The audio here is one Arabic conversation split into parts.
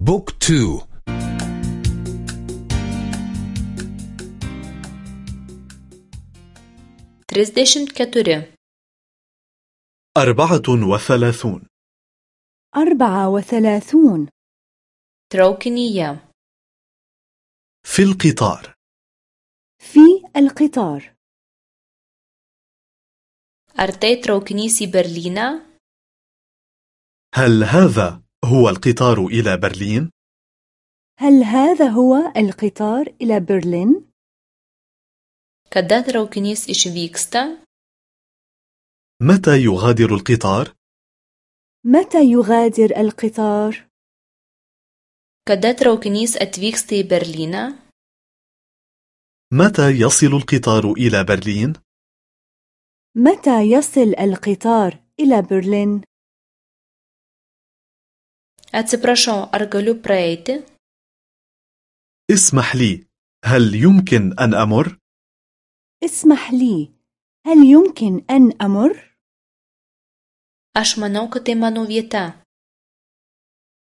book two. trisdešimt keturi أربعة وثلاثون. أربعة وثلاثون. traukinyje في القطار. في القطار. traukinys į berlyną هل هذا هو القطار إلى برلين؟ هل هذا هو القطار إلى برلين؟ kada traukinys išvyksta متى يغادر القطار؟ متى يغادر القطار؟ kada traukinys atvyksta į متى يصل القطار إلى برلين؟ متى يصل القطار إلى برلين؟ Atsiprašau ar galiu praeiti? اسمح لي هل يمكن أن أمر؟ اسمح لي هل يمكن أن أمر؟ aš manau kad tai mano vieta.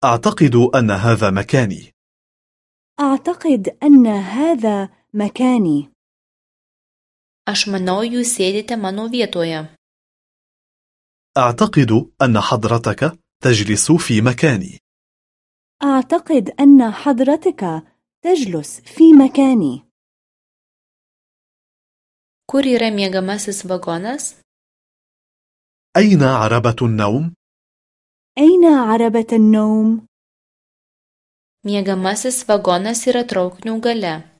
أعتقد أن هذا مكاني. أعتقد أن هذا مكاني. Aš manau jūs sėdite mano vietoje. أعتقد أن حضرتك تجلس في مكاني. أعتقد أن حضرتك تجلس في مكاني. kur yra miegamasis vagonas أين عربة النوم؟ أين عربة النوم؟ miegamasis vagonas yra traukinių gale.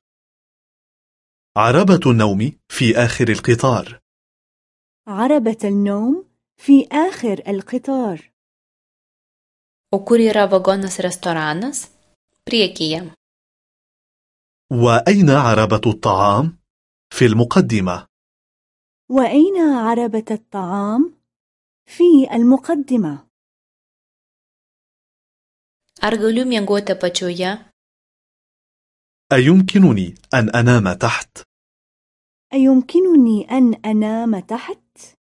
عربة النوم في آخر القطار. عربة النوم في آخر القطار. O kur yra vagonas restoranas priekyje وأين عربة الطعام؟ في المقدمة وأين عربة الطعام؟ في المقدمة ar galiu miegoti apačioje أيمكنني أن أنام تحت؟ أيمكنني أن أنام تحت؟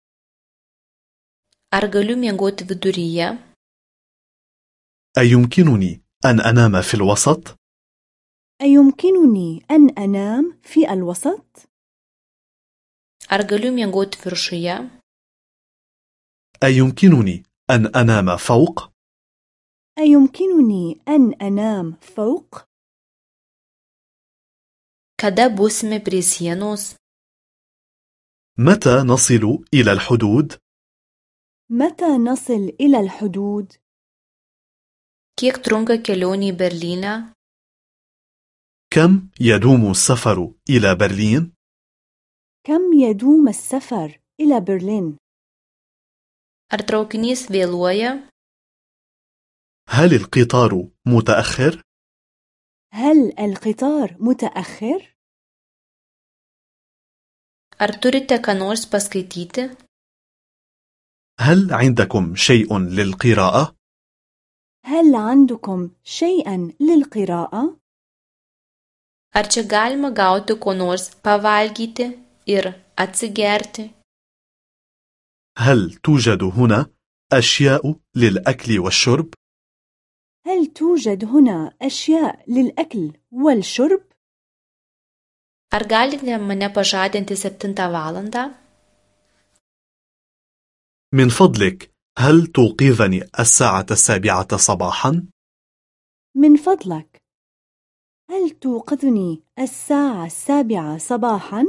ar galiu miegoti viduryje أيمكنني أن أنام في الوسط؟ أيمكنني أن أنام في الوسط؟ ar galiu miegoti viršuje أيمكنني أن أنام فوق؟ أيمكنني أن أنام فوق؟ kada būsime prie sienos متى نصل إلى الحدود؟ متى نصل إلى الحدود؟ Kiek trunka kelionė į berlyną كم يدوم السفر إلى برلين؟ كم يدوم السفر إلى برلين؟ ar traukinys vėluoja هل القطار متأخر؟ هل القطار متأخر؟ ar turite ką nors paskaityti هل عندكم شيء للقراءة؟ هل عندكم شيئا للقراءة؟ Ar čia galima gauti ko nors pavalgyti ir atsigerti? هل توجد هنا أشياء للأكل والشرب؟ هل توجد هنا أشياء للأكل والشرب؟ Ar galite mane pažadinti 7 valandą? من فضلك هل توقظني الساعة السابعة صباحا؟ من فضلك هل توقظني الساعة السابعة صباحا؟